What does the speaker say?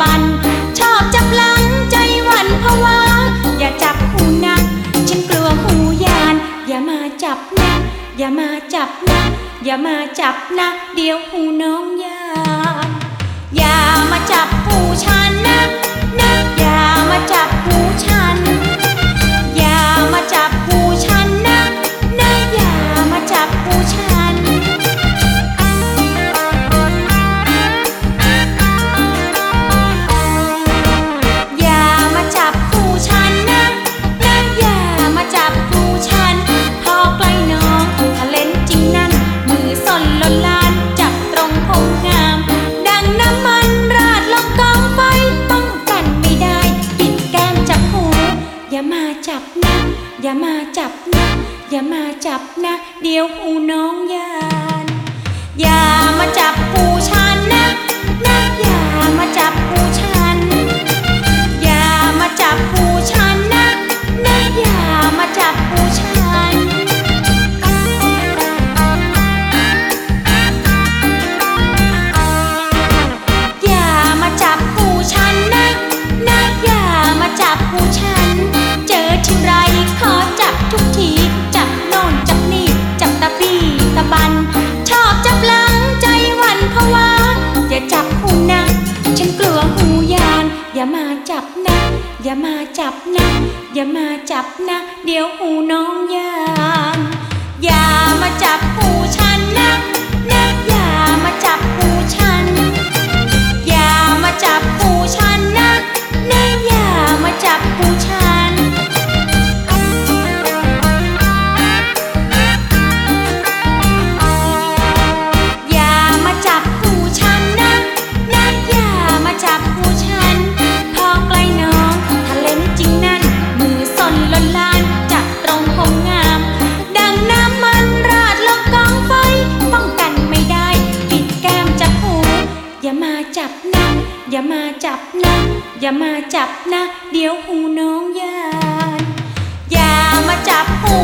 บัน ชอบจับหลังใจหวั่นผวาอย่าจับหูนักฉันกลัวหูยาน อย่ามาจับนะ อย่ามาจับนะ อย่ามาจับนะ เดี๋ยวหูน้องยา มาจับนะ อย่ามาจับนะ อย่ามาจับนะ เดี๋ยวอูน้องยาน อย่ามาจับับนะ อย่ามาจับนะ อย่ามาจับนะ เดี๋ยวหูน้องยาง อย่ามาจับหู อย่ามาจับนะ อย่ามาจับนะ เดี๋ยวหูน้องยาน อย่ามาจับหู